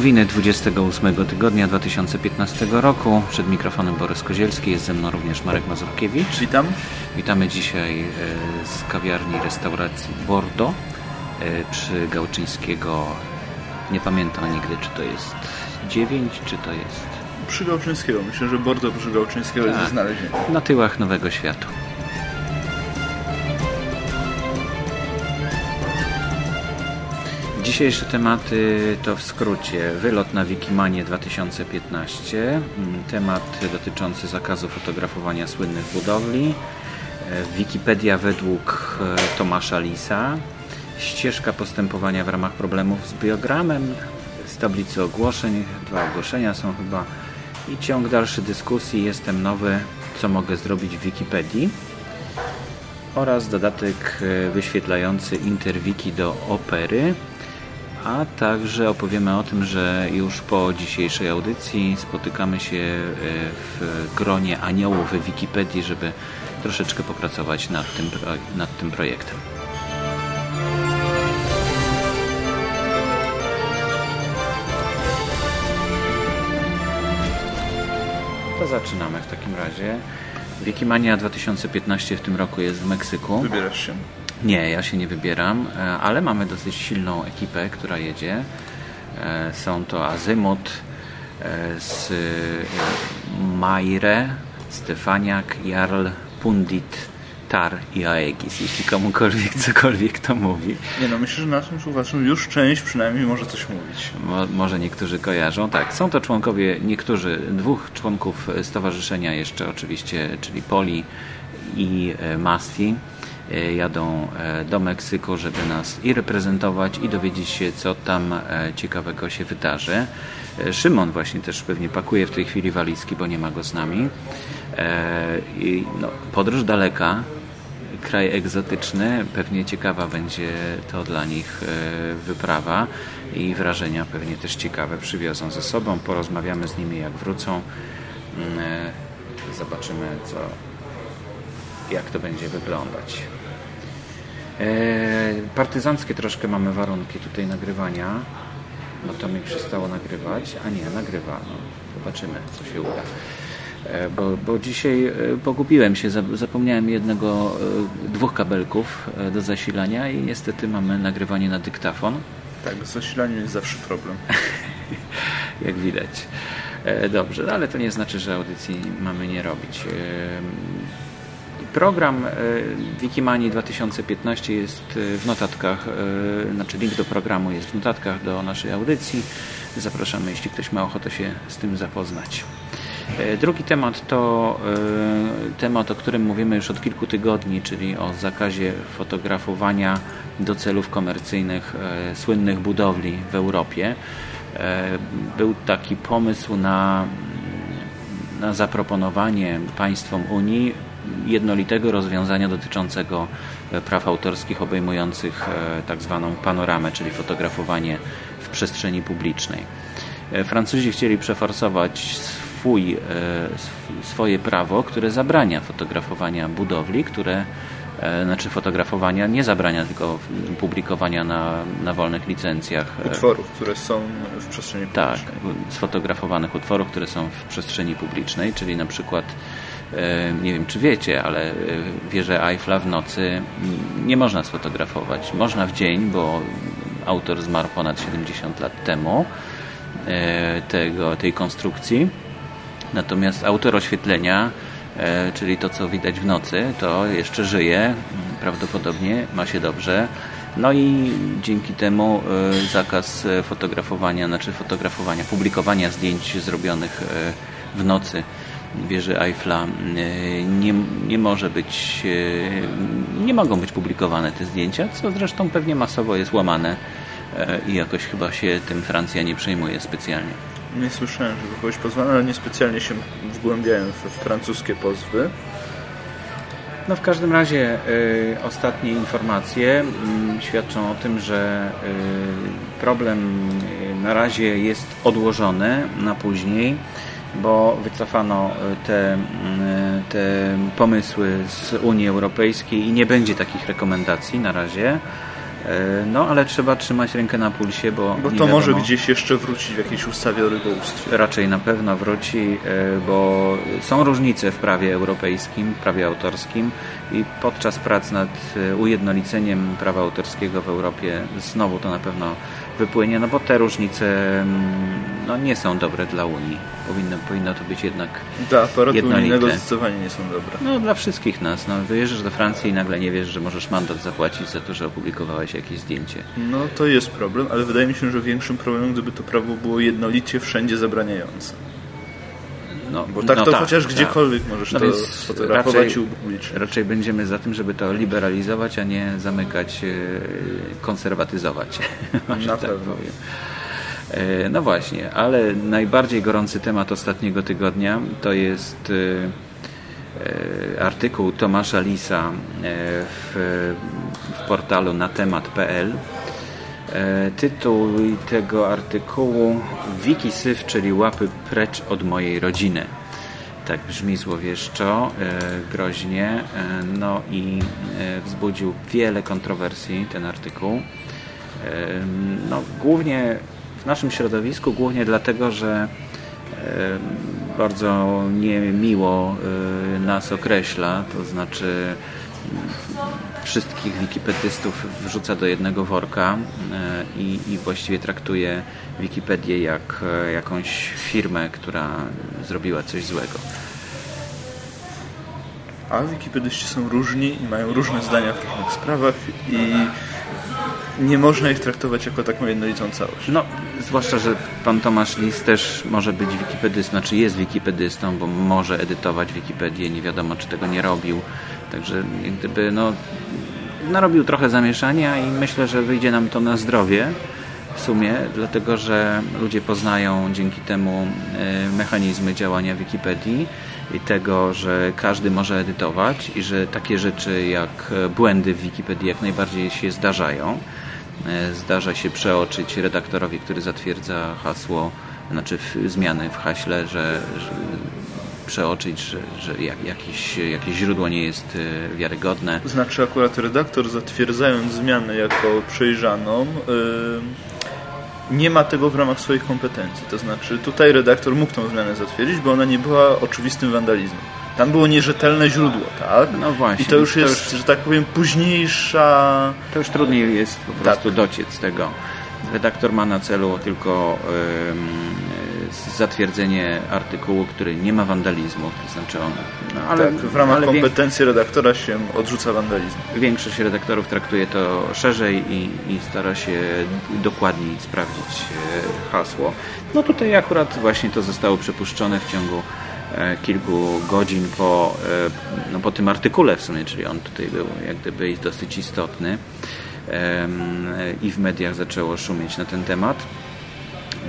Nowiny 28 tygodnia 2015 roku. Przed mikrofonem Borys Kozielski, jest ze mną również Marek Mazurkiewicz. Witam. Witamy dzisiaj e, z kawiarni restauracji Bordo e, przy Gałczyńskiego. Nie pamiętam nigdy, czy to jest 9, czy to jest... Przy Gałczyńskiego. Myślę, że Bordo przy Gałczyńskiego tak. jest znalezienie. Na tyłach Nowego Światu. Dzisiejsze tematy to w skrócie. Wylot na Wikimanie 2015, mm, temat dotyczący zakazu fotografowania słynnych budowli, e, Wikipedia według e, Tomasza Lisa, ścieżka postępowania w ramach problemów z biogramem, z tablicy ogłoszeń, dwa ogłoszenia są chyba. I ciąg dalszy dyskusji, jestem nowy, co mogę zrobić w Wikipedii? Oraz dodatek e, wyświetlający interwiki do opery a także opowiemy o tym, że już po dzisiejszej audycji spotykamy się e, w gronie aniołów w Wikipedii, żeby troszeczkę popracować nad tym, nad tym projektem. To zaczynamy w takim razie. Wikimania 2015 w tym roku jest w Meksyku. Wybierasz się? Nie, ja się nie wybieram, e, ale mamy dosyć silną ekipę, która jedzie. E, są to Azymut e, z Majre, Stefaniak, Jarl, Pundit, Tar i Aegis, jeśli komukolwiek cokolwiek to mówi. Nie no, myślę, że naszym słuchaczom już część przynajmniej może coś mówić. Mo, może niektórzy kojarzą. Tak, są to członkowie, niektórzy, dwóch członków stowarzyszenia jeszcze oczywiście, czyli Poli i Masti. E, jadą e, do Meksyku, żeby nas i reprezentować i dowiedzieć się, co tam e, ciekawego się wydarzy. Szymon właśnie też pewnie pakuje w tej chwili walizki, bo nie ma go z nami. I no, podróż daleka, kraj egzotyczny, pewnie ciekawa będzie to dla nich wyprawa i wrażenia pewnie też ciekawe przywiozą ze sobą. Porozmawiamy z nimi jak wrócą. Mm, zobaczymy, co, jak to będzie wyglądać. E, partyzanckie troszkę mamy warunki tutaj nagrywania, bo to mi przestało nagrywać, a nie, nagrywa. No, zobaczymy, co się uda. E, bo, bo dzisiaj e, pogubiłem się, zapomniałem jednego, dwóch kabelków do zasilania i niestety mamy nagrywanie na dyktafon. Tak, z zasilaniem jest zawsze problem. Jak widać. Dobrze, no ale to nie znaczy, że audycji mamy nie robić. Program e, Wikimanii 2015 jest e, w notatkach, e, znaczy link do programu jest w notatkach do naszej audycji. Zapraszamy, jeśli ktoś ma ochotę się z tym zapoznać. Drugi temat to temat, o którym mówimy już od kilku tygodni, czyli o zakazie fotografowania do celów komercyjnych słynnych budowli w Europie. Był taki pomysł na, na zaproponowanie państwom Unii jednolitego rozwiązania dotyczącego e, praw autorskich obejmujących e, tak zwaną panoramę, czyli fotografowanie w przestrzeni publicznej. E, Francuzi chcieli przeforsować swój, swoje prawo, które zabrania fotografowania budowli, które znaczy fotografowania nie zabrania, tylko publikowania na, na wolnych licencjach. Utworów, które są w przestrzeni publicznej. Tak, sfotografowanych utworów, które są w przestrzeni publicznej, czyli na przykład nie wiem czy wiecie, ale e, wieżę Eiffla w nocy nie można sfotografować. Można w dzień, bo autor zmarł ponad 70 lat temu e, tego, tej konstrukcji. Natomiast autor oświetlenia, czyli to co widać w nocy, to jeszcze żyje, prawdopodobnie ma się dobrze. No i dzięki temu zakaz fotografowania, znaczy fotografowania, publikowania zdjęć zrobionych w nocy wieży Eiffla e, nie, nie może być, e, nie mogą być publikowane te zdjęcia, co zresztą pewnie masowo jest łamane e, i jakoś chyba się tym Francja nie przejmuje specjalnie. Nie słyszałem, żeby kogoś pozwano, ale niespecjalnie się wgłębiałem w francuskie pozwy. No w każdym razie y, ostatnie informacje y, świadczą o tym, że y, problem na razie jest odłożony na później bo wycofano e, te, te pomysły z Unii Europejskiej i nie będzie takich rekomendacji na razie. E, no, ale trzeba trzymać rękę na pulsie, bo. Bo to może gdzieś jeszcze wrócić w jakiejś ustawie o rybołówstwie. Raczej na pewno wróci, e, bo są różnice w prawie europejskim, prawie autorskim i podczas prac nad e, ujednoliceniem prawa autorskiego w Europie znowu to na pewno wypłynie, no bo te różnice mm, no, nie są dobre dla Unii. Powinno, powinno to być jednak Dla aparatu jednolite. unijnego zdecydowanie nie są dobre. No dla wszystkich nas. No, wyjeżdżasz do Francji i nagle nie wiesz, że możesz mandat zapłacić za to, że opublikowałeś jakieś zdjęcie. No to jest problem, ale wydaje mi się, że większym problemem, gdyby to prawo było jednolicie wszędzie zabraniające. No, Bo tak no to tak, chociaż tak. gdziekolwiek możesz no to sfotografować raczej, i upublicznić. Raczej będziemy za tym, żeby to liberalizować, a nie zamykać, e, konserwatyzować. Na tak pewno. Powiem. E, no właśnie, ale najbardziej gorący temat ostatniego tygodnia to jest e, artykuł Tomasza Lisa w, w portalu na temat.pl tytuł tego artykułu Wikisyf, czyli łapy precz od mojej rodziny. Tak brzmi złowieszczo, e, groźnie, e, no i wzbudził wiele kontrowersji ten artykuł. No, głównie w naszym środowisku, głównie dlatego, że bardzo niemiło nas określa, to znaczy wszystkich wikipedystów wrzuca do jednego worka e, i, i właściwie traktuje Wikipedię jak e, jakąś firmę, która zrobiła coś złego. A wikipedyści są różni i mają różne zdania w różnych sprawach i nie można ich traktować jako taką jednolitą całość. No, zwłaszcza, że pan Tomasz Lis też może być wikipedystą, znaczy jest wikipedystą, bo może edytować Wikipedię, nie wiadomo czy tego nie robił. Także gdyby no, narobił trochę zamieszania i myślę, że wyjdzie nam to na zdrowie w sumie, dlatego że ludzie poznają dzięki temu e, mechanizmy działania Wikipedii i tego, że każdy może edytować i że takie rzeczy jak błędy w Wikipedii jak najbardziej się zdarzają. E, zdarza się przeoczyć redaktorowi, który zatwierdza hasło, znaczy zmiany w haśle, że przeoczyć, że, że jak, jakieś, jakieś źródło nie jest e, wiarygodne. Znaczy akurat redaktor zatwierdzając zmianę jako przejrzaną yy, nie ma tego w ramach swoich kompetencji. To znaczy tutaj redaktor mógł tą zmianę zatwierdzić, bo ona nie była oczywistym wandalizmem. Tam było nierzetelne źródło, tak? No właśnie. I to już jest, to już, że tak powiem, późniejsza... To już trudniej jest po prostu tak. dociec tego. Redaktor ma na celu tylko zatwierdzenie artykułu, który nie ma wandalizmu, to znaczy on... No, ale, tak, w ramach kompetencji redaktora się odrzuca wandalizm. Większość redaktorów traktuje to szerzej i, i stara się dokładniej sprawdzić e, hasło. No tutaj akurat właśnie to zostało przepuszczone w ciągu e, kilku godzin po, e, no po tym artykule w sumie, czyli on tutaj był jak gdyby dosyć istotny i w mediach zaczęło szumieć na ten temat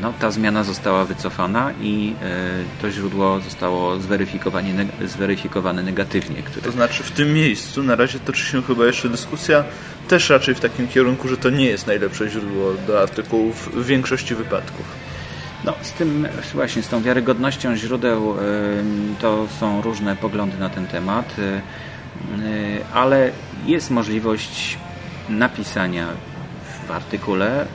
no, ta zmiana została wycofana i e, to źródło zostało zweryfikowane, zweryfikowane negatywnie. Które... To znaczy w tym miejscu na razie toczy się chyba jeszcze dyskusja też raczej w takim kierunku, że to nie jest najlepsze źródło do artykułów w większości wypadków. No, z tym właśnie, z tą wiarygodnością źródeł to są różne poglądy na ten temat, e, ale jest możliwość napisania w artykule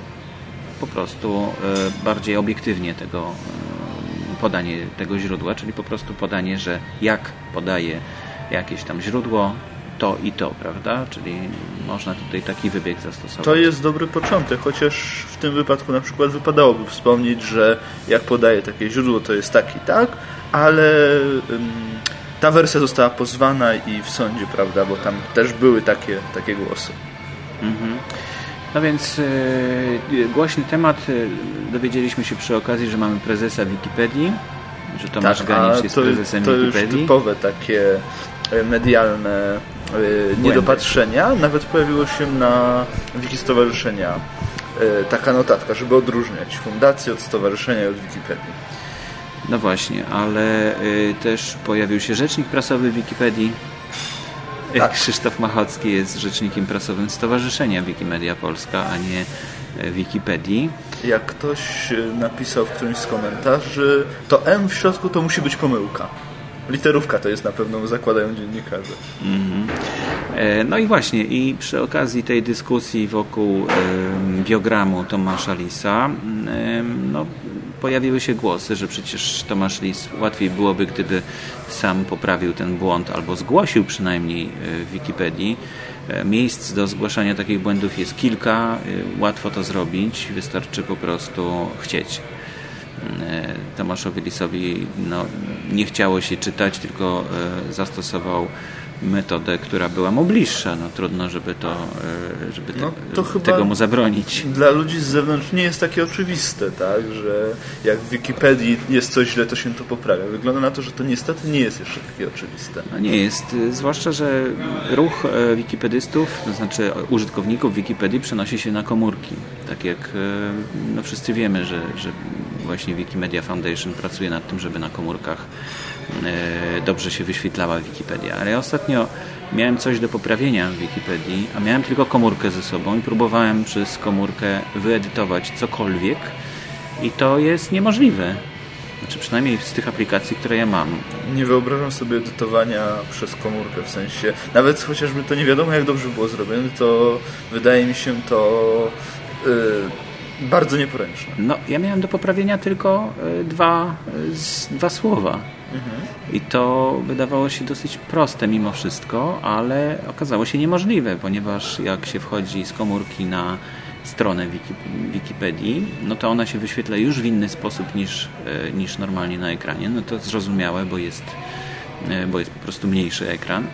po prostu e, bardziej obiektywnie tego e, podanie tego źródła, czyli po prostu podanie, że jak podaje jakieś tam źródło, to i to, prawda? Czyli można tutaj taki wybieg zastosować. To jest dobry początek, chociaż w tym wypadku na przykład wypadałoby wspomnieć, że jak podaje takie źródło, to jest tak i tak, ale ta wersja została pozwana i w sądzie, prawda, bo tam też były takie, takie głosy. Mhm. No więc yy, głośny temat. Yy, dowiedzieliśmy się przy okazji, że mamy prezesa Wikipedii, że Tomasz tak, jest to, prezesem to Wikipedii. To typowe takie e, medialne yy, niedopatrzenia. Nawet pojawiło się na wiki stowarzyszenia taka notatka, żeby odróżniać fundację od stowarzyszenia od Wikipedii. No właśnie, ale też pojawił się rzecznik prasowy Wikipedii, tak. Krzysztof Machocki jest rzecznikiem prasowym Stowarzyszenia Wikimedia Polska, a nie e, Wikipedii. Jak ktoś e, napisał w którymś z komentarzy, to M w środku to musi być pomyłka. Literówka to jest na pewno, zakładają dziennikarze. Mm -hmm. E, no i właśnie, i przy okazji tej dyskusji wokół biogramu Tomasza Lisa, no, pojawiły się głosy, że przecież Tomasz Lis łatwiej byłoby, gdyby sam poprawił ten błąd albo zgłosił przynajmniej e, w Wikipedii. E, miejsc do zgłaszania takich błędów jest kilka, łatwo to zrobić, wystarczy po prostu chcieć. Tomaszowi Lisowi no, nie chciało się czytać, tylko zastosował metodę, która była mu bliższa. No, trudno, żeby, to, e, żeby no, to te, tego mu zabronić. Dla ludzi z zewnątrz nie jest takie oczywiste, tak, że jak w Wikipedii jest coś źle, to się to poprawia. Wygląda na to, że to niestety nie jest jeszcze takie oczywiste. No nie jest, zwłaszcza, że ruch e, wikipedystów, to znaczy użytkowników Wikipedii przenosi się na komórki. Tak jak e, no, wszyscy wiemy, że, że właśnie Wikimedia Foundation pracuje nad tym, żeby na komórkach dobrze się wyświetlała Wikipedia. Ale ja ostatnio miałem coś do poprawienia w Wikipedii, a miałem tylko komórkę ze sobą i próbowałem przez komórkę wyedytować cokolwiek i to jest niemożliwe. Znaczy przynajmniej z tych aplikacji, które ja mam. Nie wyobrażam sobie edytowania przez komórkę, w sensie nawet chociażby to nie wiadomo jak dobrze było zrobione, to wydaje mi się to yy, bardzo nieporęczne. No, ja miałem do poprawienia tylko y, dwa, y, dwa słowa. I to wydawało się dosyć proste mimo wszystko, ale okazało się niemożliwe, ponieważ jak się wchodzi z komórki na stronę Wikipedii, no to ona się wyświetla już w inny sposób niż, e, niż normalnie na ekranie. No to zrozumiałe, bo jest, e, bo jest po prostu mniejszy ekran.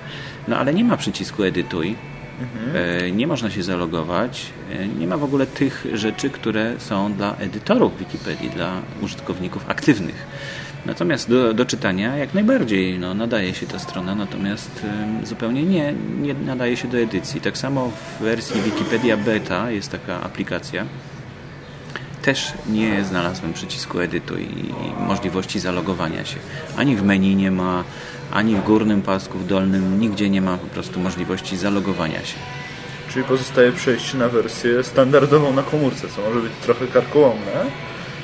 No ale nie ma przycisku edytuj, mhm. nie można się zalogować, nie ma w ogóle tych rzeczy, które są dla edytorów Wikipedii, dla użytkowników aktywnych. Natomiast do, do czytania jak najbardziej no, nadaje się ta strona, natomiast y, zupełnie nie, nie nadaje się do edycji. Tak samo w wersji Wikipedia Beta jest taka aplikacja. Też nie znalazłem przycisku edytu i możliwości zalogowania się. Ani w menu nie ma, ani w górnym pasku, w dolnym, nigdzie nie ma po prostu możliwości zalogowania się. Czyli pozostaje przejść na wersję standardową na komórce, co może być trochę karkołomne.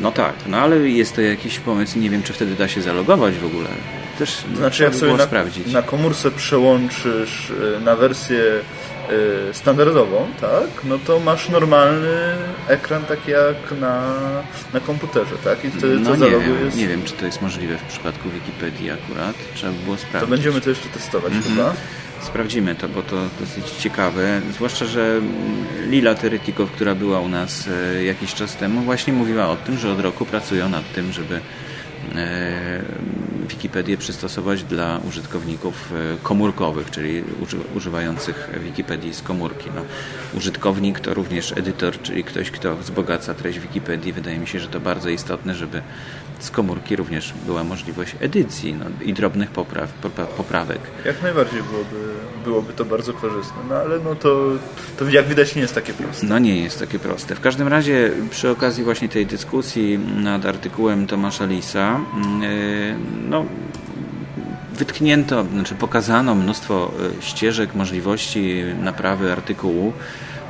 No tak, no ale jest to jakiś pomysł, nie wiem czy wtedy da się zalogować w ogóle. Też znaczy jak sobie na, sprawdzić. na komórce przełączysz y, na wersję standardową, tak, no to masz normalny ekran taki jak na, na komputerze, tak? I wtedy no to nie wiem, nie wiem, czy to jest możliwe w przypadku Wikipedii akurat. Trzeba by było sprawdzić. To będziemy to jeszcze testować mm -hmm. chyba. Sprawdzimy to, bo to dosyć ciekawe. Zwłaszcza, że Lila Terytikow, która była u nas e, jakiś czas temu, właśnie mówiła o tym, że od roku pracują nad tym, żeby e, Wikipedię przystosować dla użytkowników e, komórkowych, czyli używających Wikipedii z komórki. No, użytkownik to również edytor, czyli ktoś, kto wzbogaca treść Wikipedii. Wydaje mi się, że to bardzo istotne, żeby z komórki również była możliwość edycji no, i drobnych popraw, poprawek. Jak najbardziej byłoby, byłoby to bardzo korzystne, no ale no to, to jak widać nie jest takie proste. No nie jest takie proste. W każdym razie przy okazji właśnie tej dyskusji nad artykułem Tomasza Lisa yy, no, wytknięto, znaczy pokazano mnóstwo e, ścieżek, możliwości naprawy artykułu.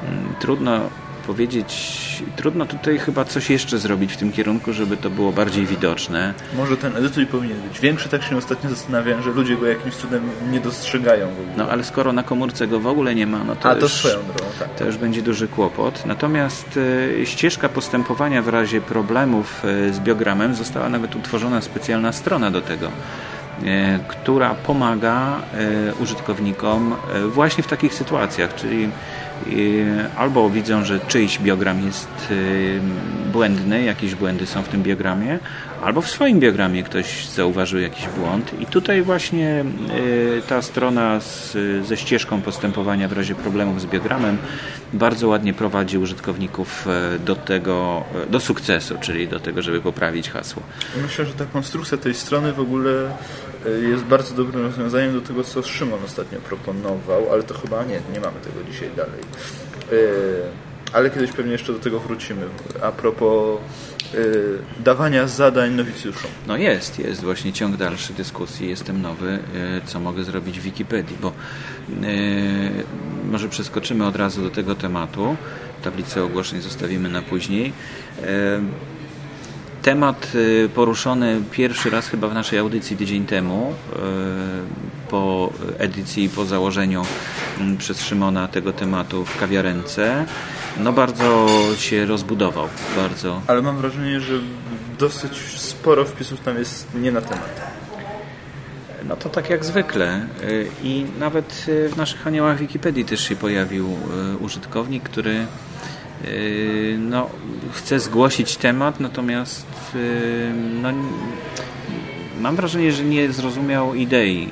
Mm, trudno powiedzieć, trudno tutaj chyba coś jeszcze zrobić w tym kierunku, żeby to było bardziej widoczne. Może ten edytor powinien być większy, tak się ostatnio zastanawiałem, że ludzie go jakimś cudem nie dostrzegają w ogóle. No ale skoro na komórce go w ogóle nie ma, no to, A, to już, swoją drogą, tak. to już będzie duży kłopot. Natomiast e, ścieżka postępowania w razie problemów e, z biogramem została nawet utworzona specjalna strona do tego e, która pomaga użytkownikom właśnie w takich sytuacjach, czyli albo widzą, że czyjś biogram jest y, błędny, jakieś błędy są w tym biogramie, albo w swoim biogramie ktoś zauważył jakiś błąd i tutaj właśnie y, ta strona z, ze ścieżką postępowania w razie problemów z biogramem bardzo ładnie prowadzi użytkowników e, do tego, e, do sukcesu, czyli do tego, żeby poprawić hasło. Myślę, że ta konstrukcja tej strony w ogóle e, jest bardzo dobrym rozwiązaniem do tego, co Szymon ostatnio proponował, ale to chyba nie, nie mamy tego dzisiaj dalej. Ale kiedyś pewnie jeszcze do tego wrócimy. A propos y, dawania zadań nowicjuszom. No jest, jest właśnie ciąg dalszy dyskusji. Jestem nowy, y, co mogę zrobić w Wikipedii, bo y, może przeskoczymy od razu do tego tematu. Tablicę ogłoszeń zostawimy na później. Temat poruszony pierwszy raz chyba w naszej audycji tydzień temu po edycji po założeniu mm, przez Szymona tego tematu w kawiarence, no bardzo się rozbudował. Bardzo. Ale mam wrażenie, że dosyć sporo wpisów tam jest nie na temat. No to tak jak zwykle. Y, I nawet y, w naszych aniołach Wikipedii też się pojawił y, użytkownik, który no, chce zgłosić temat, natomiast no, mam wrażenie, że nie zrozumiał idei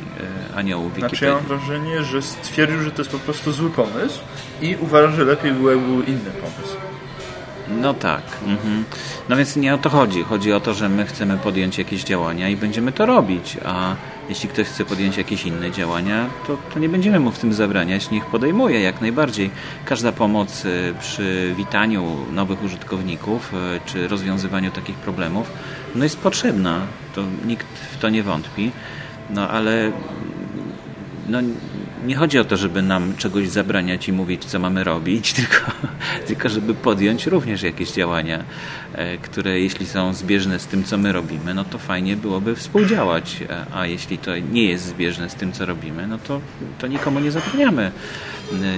aniołów Wikipedii. Znaczy ja mam wrażenie, że stwierdził, że to jest po prostu zły pomysł i uważa, że lepiej byłby inny pomysł. No tak. Mhm. No więc nie o to chodzi. Chodzi o to, że my chcemy podjąć jakieś działania i będziemy to robić, a jeśli ktoś chce podjąć jakieś inne działania, to, to nie będziemy mu w tym zabraniać. Niech podejmuje jak najbardziej. Każda pomoc y, przy witaniu nowych użytkowników y, czy rozwiązywaniu takich problemów no jest potrzebna. To nikt w to nie wątpi. No ale no, nie chodzi o to, żeby nam czegoś zabraniać i mówić, co mamy robić, tylko, tylko żeby podjąć również jakieś działania, e, które jeśli są zbieżne z tym, co my robimy, no to fajnie byłoby współdziałać, a jeśli to nie jest zbieżne z tym, co robimy, no to, to nikomu nie zabraniamy e,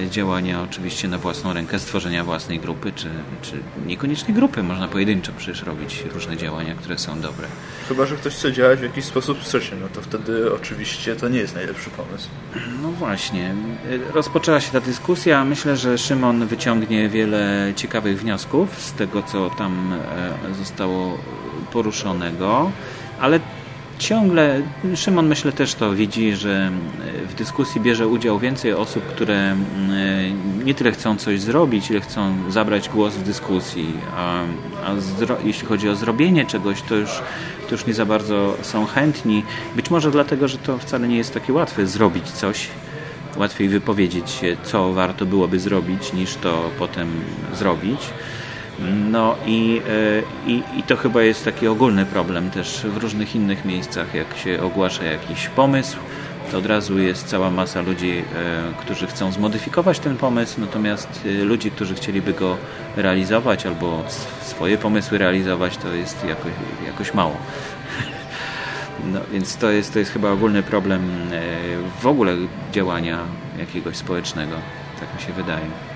działania oczywiście na własną rękę, stworzenia własnej grupy, czy, czy niekoniecznie grupy, można pojedynczo przecież robić różne działania, które są dobre. Chyba, że ktoś chce działać w jakiś sposób wcześniej, no to wtedy oczywiście to nie jest najlepszy pomysł. No właśnie. Rozpoczęła się ta dyskusja. Myślę, że Szymon wyciągnie wiele ciekawych wniosków z tego, co tam e, zostało poruszonego, ale ciągle Szymon myślę też to widzi, że w dyskusji bierze udział więcej osób, które e, nie tyle chcą coś zrobić, ile chcą zabrać głos w dyskusji, a, a jeśli chodzi o zrobienie czegoś, to już to już nie za bardzo są chętni. Być może dlatego, że to wcale nie jest takie łatwe zrobić coś. Łatwiej wypowiedzieć się, co warto byłoby zrobić, niż to potem zrobić. No i, e, i, i to chyba jest taki ogólny problem też w różnych innych miejscach, jak się ogłasza jakiś pomysł, to od razu jest cała masa ludzi, e, którzy chcą zmodyfikować ten pomysł, natomiast e, ludzi, którzy chcieliby go realizować albo swoje pomysły realizować, to jest jakoś, jakoś mało. No, więc to jest, to jest chyba ogólny problem w ogóle działania jakiegoś społecznego, tak mi się wydaje.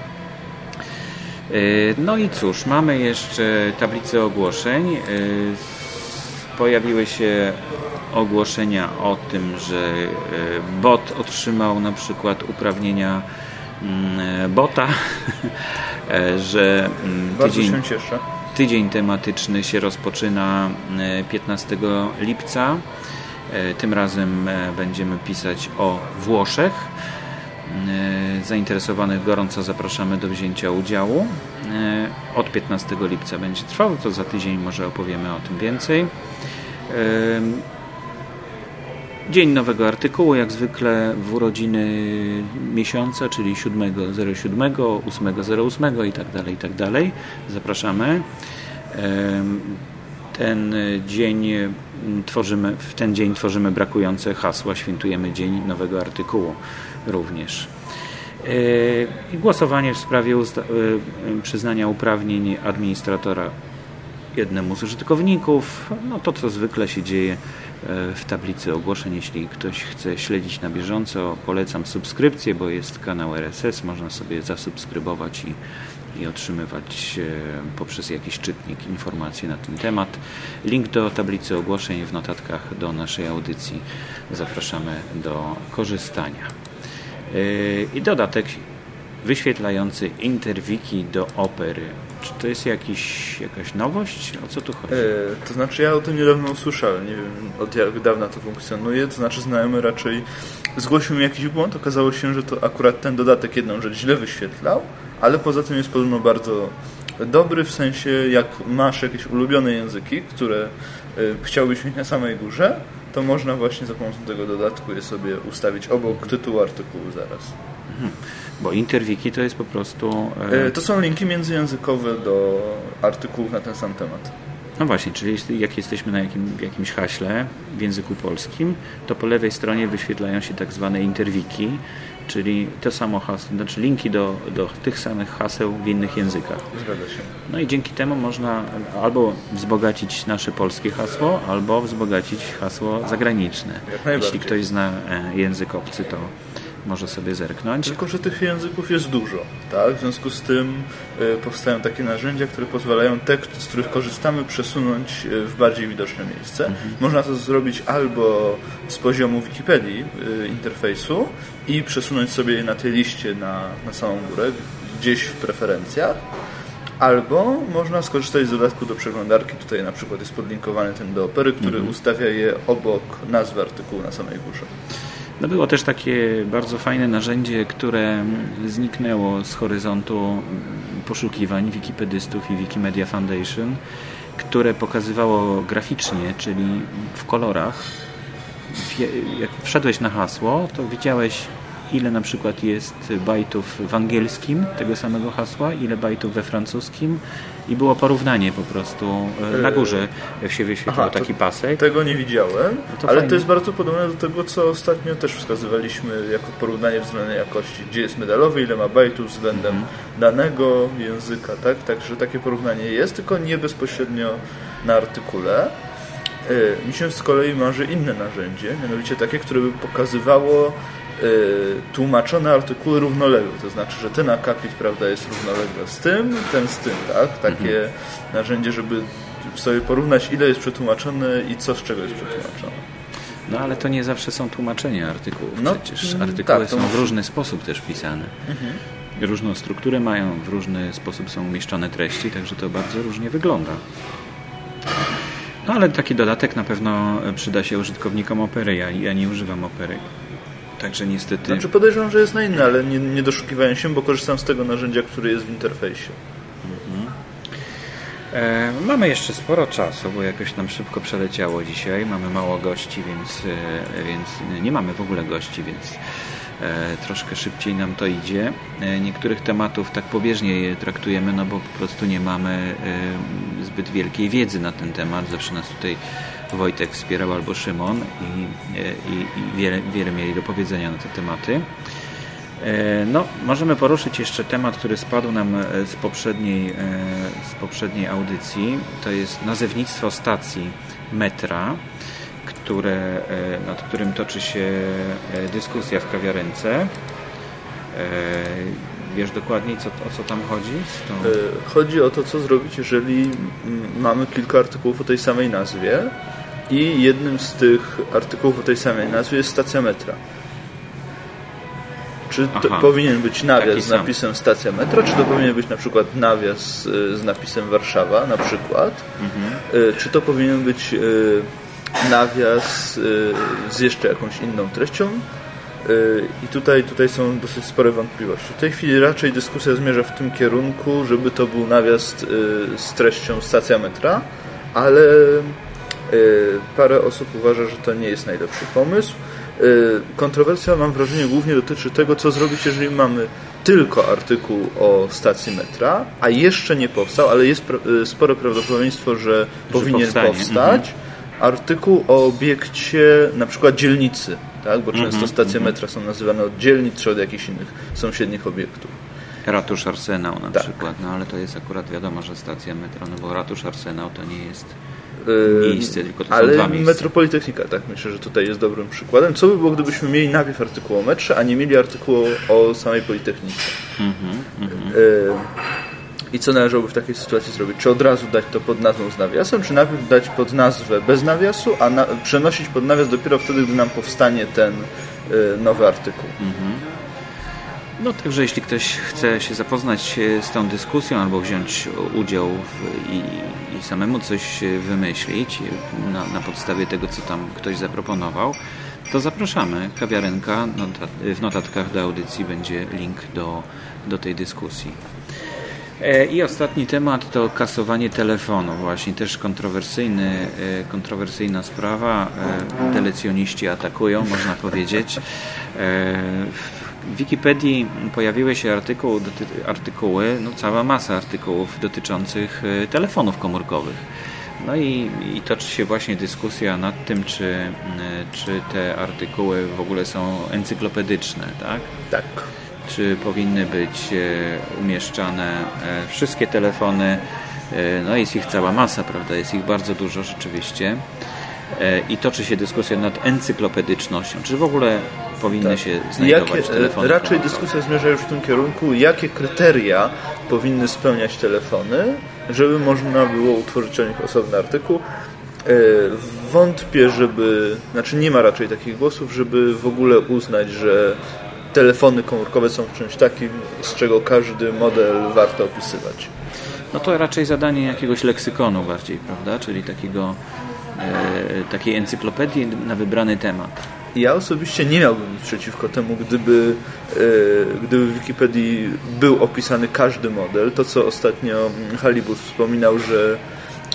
No i cóż, mamy jeszcze tablicę ogłoszeń. Pojawiły się ogłoszenia o tym, że e, bot otrzymał na przykład uprawnienia mm, e, bota, e, że mm, tydzień, tydzień tematyczny się rozpoczyna 15 lipca. Tym razem będziemy pisać o Włoszech. Zainteresowanych gorąco zapraszamy do wzięcia udziału. Od 15 lipca będzie trwał, to za tydzień może opowiemy o tym więcej. Dzień nowego artykułu, jak zwykle w urodziny miesiąca, czyli 7.07, 8.08 i tak dalej, i tak dalej. Zapraszamy. Ten dzień tworzymy, w ten dzień tworzymy brakujące hasła, świętujemy dzień nowego artykułu również. I głosowanie w sprawie przyznania uprawnień administratora jednemu z użytkowników. No to, co zwykle się dzieje w tablicy ogłoszeń. Jeśli ktoś chce śledzić na bieżąco, polecam subskrypcję, bo jest kanał RSS. Można sobie zasubskrybować i, i otrzymywać e, poprzez jakiś czytnik informacje na ten temat. Link do tablicy ogłoszeń w notatkach do naszej audycji. Zapraszamy do korzystania. E, I dodatek wyświetlający interwiki do opery. Czy to jest jakiś, jakaś nowość? O co tu chodzi? E, to znaczy ja o tym niedawno usłyszałem. Nie wiem od jak dawna to funkcjonuje. To znaczy znajomy raczej zgłosił mi jakiś błąd. Okazało się, że to akurat ten dodatek jedną rzecz źle wyświetlał, ale poza tym jest podobno bardzo dobry w sensie jak masz jakieś ulubione języki, które y, chciałbyś mieć na samej górze, to można właśnie za pomocą tego dodatku je sobie ustawić obok tytułu artykułu zaraz. Mhm. Bo Interwiki to jest po prostu... E, to są linki międzyjęzykowe do artykułów na ten sam temat. No właśnie, czyli jak jesteśmy na jakim, jakimś haśle w języku polskim, to po lewej stronie wyświetlają się tak zwane interwiki czyli to samo hasło, znaczy linki do, do tych samych haseł w innych językach. Zgadza się. No i dzięki temu można albo wzbogacić nasze polskie hasło, albo wzbogacić hasło zagraniczne. Jeśli ktoś zna e, język obcy, to może sobie zerknąć. Tylko, że tych języków jest dużo, tak? W związku z tym y, powstają takie narzędzia, które pozwalają tekst, z których korzystamy, przesunąć y, w bardziej widoczne miejsce. Mhm. Można to zrobić albo z poziomu Wikipedii y, interfejsu i przesunąć sobie je na tej liście na, na samą górę, gdzieś w preferencjach. Albo można skorzystać z dodatku do przeglądarki. Tutaj na przykład jest podlinkowany ten do opery, który mhm. ustawia je obok nazwy artykułu na samej górze. No było też takie bardzo fajne narzędzie, które zniknęło z horyzontu poszukiwań wikipedystów i Wikimedia Foundation, które pokazywało graficznie, czyli w kolorach. Jak wszedłeś na hasło, to widziałeś ile na przykład jest bajtów w angielskim tego samego hasła, ile bajtów we francuskim i było porównanie po prostu e, na górze jak się wyświetlał Aha, taki pasek. Tego nie widziałem, no to ale fajnie. to jest bardzo podobne do tego, co ostatnio też wskazywaliśmy jako porównanie względem jakości, gdzie jest medalowy, ile ma bajtów względem mhm. danego języka, tak? Także takie porównanie jest, tylko nie bezpośrednio na artykule. E, mi się z kolei marzy inne narzędzie, mianowicie takie, które by pokazywało tłumaczone artykuły równolegle, to znaczy, że ten akapit prawda, jest równolegle z tym, ten z tym, tak? Takie mhm. narzędzie, żeby sobie porównać, ile jest przetłumaczone i co z czego jest przetłumaczone. No ale to nie zawsze są tłumaczenia artykułów. No, Przecież mm, artykuły tak, są w różny sposób też pisane. Mhm. Różną strukturę mają, w różny sposób są umieszczone treści, także to bardzo różnie wygląda. No ale taki dodatek na pewno przyda się użytkownikom Opery. Ja, ja nie używam Opery. Także niestety... Znaczy podejrzewam, że jest na inne, ale nie, nie doszukiwałem się, bo korzystam z tego narzędzia, które jest w interfejsie. Mhm. E, mamy jeszcze sporo czasu, bo jakoś nam szybko przeleciało dzisiaj. Mamy mało gości, więc, e, więc nie mamy w ogóle gości, więc e, troszkę szybciej nam to idzie. Niektórych tematów tak pobieżnie je traktujemy, no bo po prostu nie mamy zbyt wielkiej wiedzy na ten temat. Zawsze nas tutaj Wojtek wspierał albo Szymon i, i, i wiele, wiele mieli do powiedzenia na te tematy. E, no, możemy poruszyć jeszcze temat, który spadł nam e, z poprzedniej, e, z poprzedniej audycji. To jest nazewnictwo stacji metra, które, nad którym toczy się dyskusja w kawiarence. Wiesz dokładniej, co, o co tam chodzi? Chodzi o to, co zrobić, jeżeli mamy kilka artykułów o tej samej nazwie i jednym z tych artykułów o tej samej nazwie jest stacja metra. Czy to Aha, powinien być nawias z napisem stacja metra, czy to powinien być na przykład nawias y, z napisem Warszawa na przykład, mhm. Y, czy to powinien być y, nawias z jeszcze jakąś inną treścią. I tutaj, tutaj są dosyć spore wątpliwości. W tej chwili raczej dyskusja zmierza w tym kierunku, żeby to był nawias z treścią stacja metra, ale parę osób uważa, że to nie jest najlepszy pomysł. Y, kontrowersja, mam wrażenie, głównie dotyczy tego, co zrobić, jeżeli mamy tylko artykuł o stacji metra, a jeszcze nie powstał, ale jest y, spore prawdopodobieństwo, że, że powinien powstanie. powstać. Mhm. Artykuł o obiekcie na przykład dzielnicy, tak? bo często mhm. stacje mhm. metra są nazywane od dzielnic czy od jakichś innych sąsiednich obiektów. Ratusz Arsenał na tak. przykład, no ale to jest akurat wiadomo, że stacja metra, no bo Ratusz Arsenał to nie jest miejsce, tylko to ale są dwa miejsca. Metropolitechnika, tak, myślę, że tutaj jest dobrym przykładem. Co by było, gdybyśmy mieli najpierw artykuł o metrze, a nie mieli artykułu o samej Politechnice? -hmm, mm -hmm. I co należałoby w takiej sytuacji zrobić? Czy od razu dać to pod nazwą z nawiasem, czy najpierw dać pod nazwę bez nawiasu, a na, przenosić pod nawias dopiero wtedy, gdy nam powstanie ten y, nowy artykuł? Mm -hmm. No także jeśli ktoś chce się zapoznać z tą dyskusją albo wziąć udział w, i, i, samemu coś wymyślić na, na, podstawie tego, co tam ktoś zaproponował, to zapraszamy. Kawiarenka w notatkach do audycji będzie link do, do tej dyskusji. E, I ostatni temat to kasowanie telefonu. Właśnie też kontrowersyjny, e, kontrowersyjna sprawa. E, telecjoniści atakują, można powiedzieć. W Wikipedii pojawiły się artykuł, artykuły, no cała masa artykułów dotyczących e, telefonów komórkowych. No i, i toczy się właśnie dyskusja nad tym, czy, czy te artykuły w ogóle są encyklopedyczne, tak? Tak. Czy powinny być umieszczane wszystkie telefony, no jest ich cała masa, prawda? Jest ich bardzo dużo rzeczywiście. I toczy się dyskusja nad encyklopedycznością. Czy w ogóle powinny tak. się znajdować jakie, telefony? Raczej dyskusja zmierza już w tym kierunku, jakie kryteria powinny spełniać telefony, żeby można było utworzyć o nich osobny artykuł. E, wątpię, żeby, znaczy nie ma raczej takich głosów, żeby w ogóle uznać, że telefony komórkowe są czymś takim, z czego każdy model warto opisywać. No to raczej zadanie jakiegoś leksykonu bardziej, prawda? Czyli takiego, e, takiej encyklopedii na wybrany temat. Ja osobiście nie miałbym nic przeciwko temu, gdyby, e, gdyby w Wikipedii był opisany każdy model. To, co ostatnio Halibut wspominał, że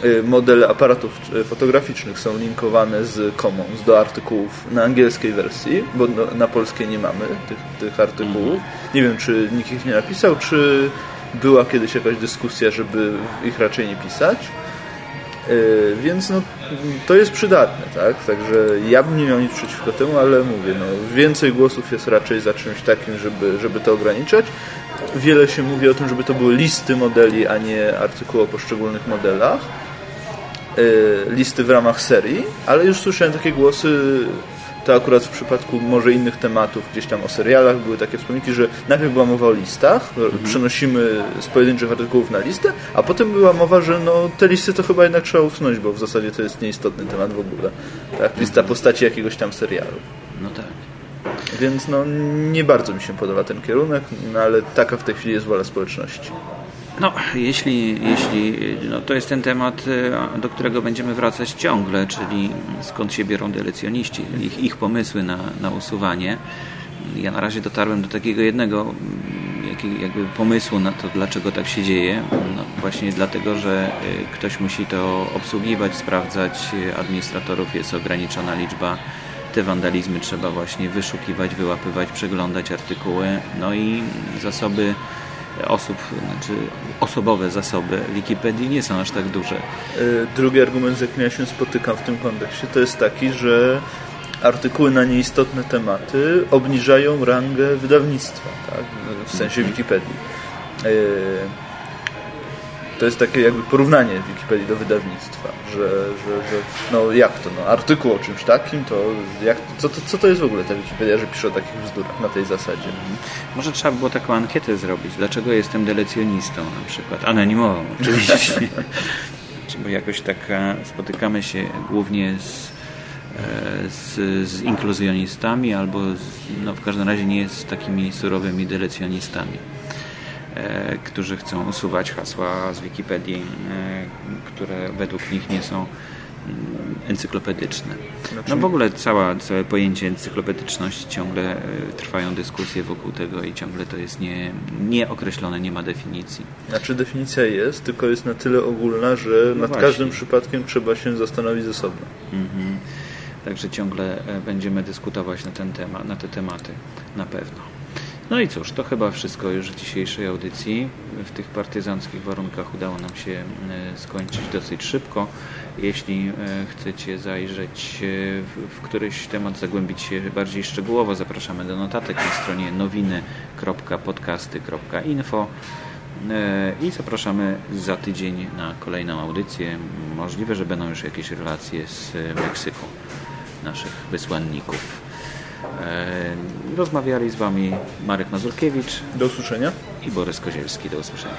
e, modele aparatów e, fotograficznych są linkowane z Commons do artykułów na angielskiej wersji, bo no, na polskiej nie mamy tych, tych artykułów. Mhm. Nie wiem, czy nikt ich nie napisał, czy była kiedyś jakaś dyskusja, żeby ich raczej nie pisać. Yy, więc no, to jest przydatne, tak? Także ja bym nie miał nic przeciwko temu, ale mówię, no, więcej głosów jest raczej za czymś takim, żeby, żeby to ograniczać. Wiele się mówi o tym, żeby to były listy modeli, a nie artykuły o poszczególnych modelach. Yy, listy w ramach serii, ale już słyszałem takie głosy to akurat w przypadku może innych tematów, gdzieś tam o serialach były takie wspomnienia, że najpierw była mowa o listach, mhm. przenosimy z pojedynczych artykułów na listę, a potem była mowa, że no, te listy to chyba jednak trzeba usunąć, bo w zasadzie to jest nieistotny temat w ogóle. Tak? Lista postaci jakiegoś tam serialu. No tak. Więc no, nie bardzo mi się podoba ten kierunek, no, ale taka w tej chwili jest wola społeczności. No, jeśli, jeśli no to jest ten temat, e, do którego będziemy wracać ciągle, czyli skąd się biorą delecjoniści, ich, ich pomysły na, na usuwanie. Ja na razie dotarłem do takiego jednego mm, jakby pomysłu na to, dlaczego tak się dzieje. No, właśnie dlatego, że e, ktoś musi to obsługiwać, sprawdzać, administratorów jest ograniczona liczba te wandalizmy trzeba właśnie wyszukiwać, wyłapywać, przeglądać artykuły, no i zasoby osób, znaczy osobowe zasoby Wikipedii nie są aż tak duże. E, drugi argument, z jakim ja się spotykam w tym kontekście, to jest taki, że artykuły na nieistotne tematy obniżają rangę wydawnictwa, tak? w sensie Wikipedii. To jest takie jakby porównanie Wikipedii do wydawnictwa, że, że, że no jak to, no artykuł o czymś takim, to jak, co, to, co to jest w ogóle ta Wikipedia, że pisze o takich bzdurach na tej zasadzie? Może trzeba było taką ankietę zrobić, dlaczego jestem delecjonistą na przykład, anonimową oczywiście, bo jakoś tak e, spotykamy się głównie z e, z, z inkluzjonistami albo z, no w każdym razie nie z takimi surowymi delecjonistami. E, którzy chcą usuwać hasła z Wikipedii, e, które według nich nie są mm, encyklopedyczne. No w ogóle cała, całe pojęcie encyklopedyczności ciągle e, trwają dyskusje wokół tego i ciągle to jest nie, nieokreślone, nie ma definicji. Znaczy definicja jest, tylko jest na tyle ogólna, że no nad właśnie. każdym przypadkiem trzeba się zastanowić ze sobą. Mhm. Także ciągle będziemy dyskutować na ten temat, na te tematy na pewno. No i cóż, to chyba wszystko już w dzisiejszej audycji. W tych partyzanckich warunkach udało nam się e, skończyć dosyć szybko. Jeśli e, chcecie zajrzeć e, w któryś temat, zagłębić się bardziej szczegółowo, zapraszamy do notatek na stronie nowiny.podcasty.info i zapraszamy za tydzień na kolejną audycję. Możliwe, że będą już jakieś relacje z Meksyku naszych wysłanników. E, rozmawiali z Wami Marek Mazurkiewicz. Do usłyszenia. I Borys Kozielski. Do usłyszenia.